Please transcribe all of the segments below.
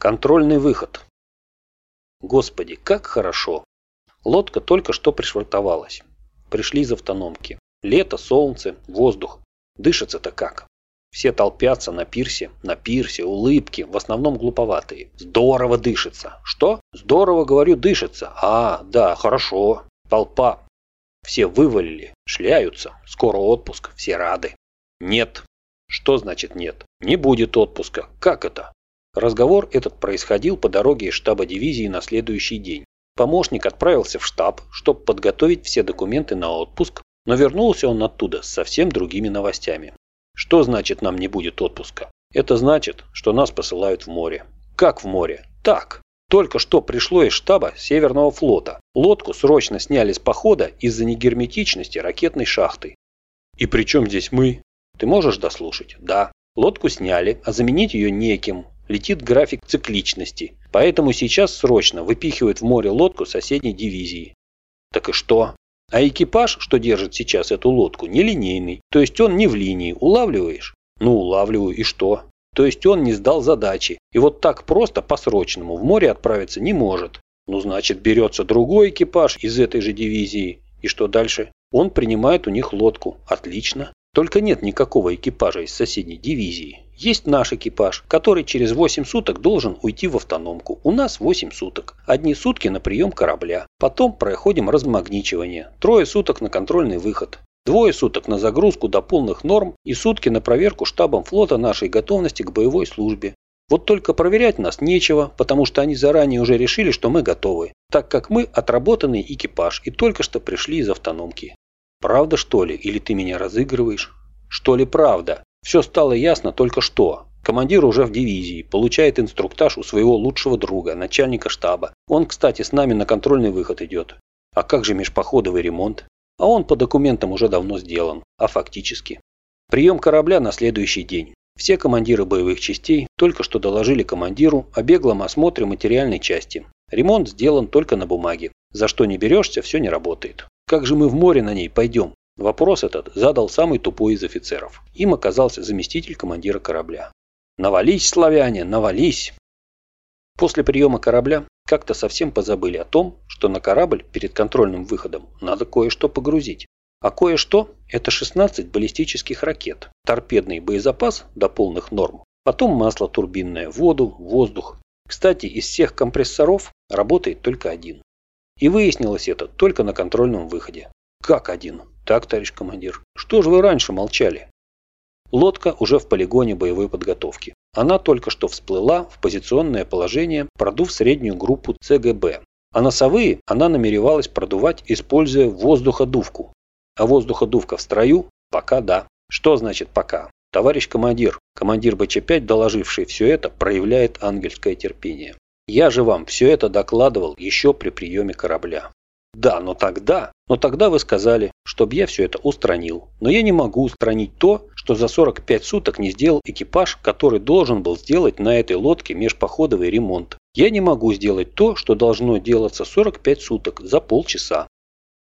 Контрольный выход. Господи, как хорошо. Лодка только что пришвартовалась. Пришли из автономки. Лето, солнце, воздух. Дышится-то как. Все толпятся на пирсе, на пирсе, улыбки, в основном глуповатые. Здорово дышится. Что? Здорово, говорю, дышится. А, да, хорошо. Толпа. Все вывалили, шляются. Скоро отпуск, все рады. Нет. Что значит нет? Не будет отпуска. Как это? Разговор этот происходил по дороге из штаба дивизии на следующий день. Помощник отправился в штаб, чтобы подготовить все документы на отпуск, но вернулся он оттуда с совсем другими новостями. Что значит нам не будет отпуска? Это значит, что нас посылают в море. Как в море? Так. Только что пришло из штаба Северного флота. Лодку срочно сняли с похода из-за негерметичности ракетной шахты. И при чем здесь мы? Ты можешь дослушать? Да. Лодку сняли, а заменить ее неким летит график цикличности, поэтому сейчас срочно выпихивают в море лодку соседней дивизии. Так и что? А экипаж, что держит сейчас эту лодку, нелинейный, то есть он не в линии, улавливаешь? Ну, улавливаю, и что? То есть он не сдал задачи, и вот так просто по-срочному в море отправиться не может. Ну, значит, берется другой экипаж из этой же дивизии, и что дальше? Он принимает у них лодку. Отлично. Только нет никакого экипажа из соседней дивизии. Есть наш экипаж, который через 8 суток должен уйти в автономку. У нас 8 суток. Одни сутки на прием корабля. Потом проходим размагничивание. Трое суток на контрольный выход. Двое суток на загрузку до полных норм и сутки на проверку штабом флота нашей готовности к боевой службе. Вот только проверять нас нечего, потому что они заранее уже решили, что мы готовы, так как мы отработанный экипаж и только что пришли из автономки. Правда что ли, или ты меня разыгрываешь? Что ли правда? Все стало ясно только что. Командир уже в дивизии, получает инструктаж у своего лучшего друга, начальника штаба. Он, кстати, с нами на контрольный выход идет. А как же межпоходовый ремонт? А он по документам уже давно сделан, а фактически. Прием корабля на следующий день. Все командиры боевых частей только что доложили командиру о беглом осмотре материальной части. Ремонт сделан только на бумаге. За что не берешься, все не работает. Как же мы в море на ней пойдем? Вопрос этот задал самый тупой из офицеров. Им оказался заместитель командира корабля. «Навались, славяне, навались!» После приема корабля как-то совсем позабыли о том, что на корабль перед контрольным выходом надо кое-что погрузить. А кое-что – это 16 баллистических ракет, торпедный боезапас до полных норм, потом масло турбинное, воду, воздух. Кстати, из всех компрессоров работает только один. И выяснилось это только на контрольном выходе. Как один? Так, товарищ командир. Что же вы раньше молчали? Лодка уже в полигоне боевой подготовки. Она только что всплыла в позиционное положение, продув среднюю группу ЦГБ. А носовые она намеревалась продувать, используя воздуходувку. А воздуходувка в строю? Пока да. Что значит пока? Товарищ командир, командир БЧ-5, доложивший все это, проявляет ангельское терпение. Я же вам все это докладывал еще при приеме корабля. Да, но тогда, но тогда вы сказали, чтобы я все это устранил. Но я не могу устранить то, что за 45 суток не сделал экипаж, который должен был сделать на этой лодке межпоходовый ремонт. Я не могу сделать то, что должно делаться 45 суток за полчаса.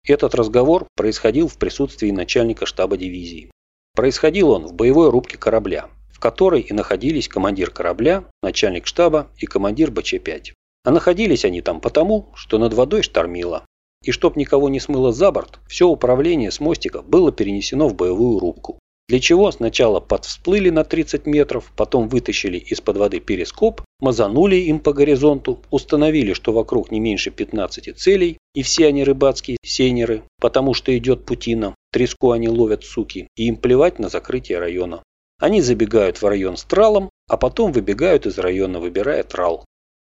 Этот разговор происходил в присутствии начальника штаба дивизии. Происходил он в боевой рубке корабля в которой и находились командир корабля, начальник штаба и командир БЧ-5. А находились они там потому, что над водой штормило. И чтоб никого не смыло за борт, все управление с мостика было перенесено в боевую рубку. Для чего сначала подвсплыли на 30 метров, потом вытащили из-под воды перископ, мазанули им по горизонту, установили, что вокруг не меньше 15 целей, и все они рыбацкие сейнеры, потому что идет путина, треску они ловят суки, и им плевать на закрытие района. Они забегают в район с тралом, а потом выбегают из района, выбирая трал.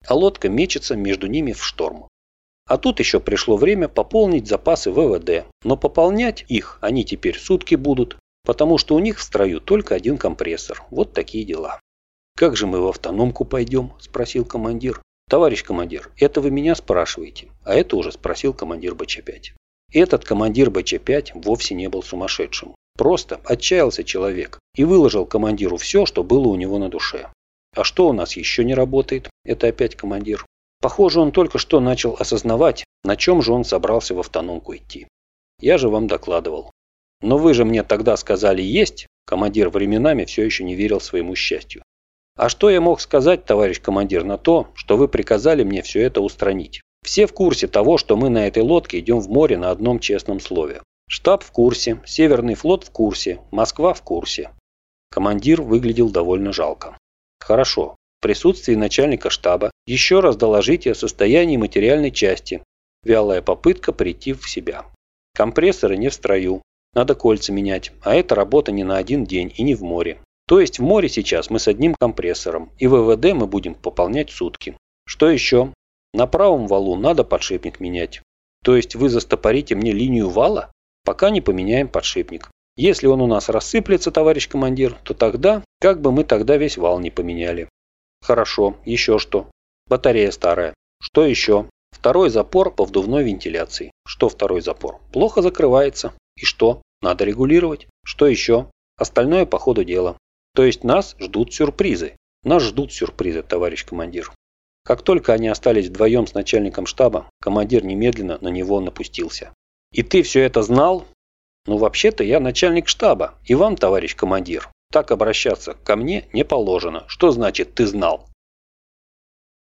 А лодка мечется между ними в шторм. А тут еще пришло время пополнить запасы ВВД. Но пополнять их они теперь сутки будут, потому что у них в строю только один компрессор. Вот такие дела. «Как же мы в автономку пойдем?» – спросил командир. «Товарищ командир, это вы меня спрашиваете?» А это уже спросил командир БЧ-5. Этот командир БЧ-5 вовсе не был сумасшедшим. Просто отчаялся человек и выложил командиру все, что было у него на душе. А что у нас еще не работает? Это опять командир. Похоже, он только что начал осознавать, на чем же он собрался в автономку идти. Я же вам докладывал. Но вы же мне тогда сказали «есть», командир временами все еще не верил своему счастью. А что я мог сказать, товарищ командир, на то, что вы приказали мне все это устранить? Все в курсе того, что мы на этой лодке идем в море на одном честном слове. Штаб в курсе, Северный флот в курсе, Москва в курсе. Командир выглядел довольно жалко. Хорошо. Присутствии начальника штаба еще раз доложите о состоянии материальной части. Вялая попытка прийти в себя. Компрессоры не в строю. Надо кольца менять, а это работа не на один день и не в море. То есть в море сейчас мы с одним компрессором, и ВВД мы будем пополнять сутки. Что еще? На правом валу надо подшипник менять. То есть вы застопорите мне линию вала? Пока не поменяем подшипник. Если он у нас рассыплется, товарищ командир, то тогда, как бы мы тогда весь вал не поменяли. Хорошо, еще что? Батарея старая. Что еще? Второй запор по вдувной вентиляции. Что второй запор? Плохо закрывается. И что? Надо регулировать. Что еще? Остальное по ходу дела. То есть нас ждут сюрпризы. Нас ждут сюрпризы, товарищ командир. Как только они остались вдвоем с начальником штаба, командир немедленно на него напустился. «И ты все это знал?» «Ну, вообще-то я начальник штаба, и вам, товарищ командир, так обращаться ко мне не положено. Что значит «ты знал»?»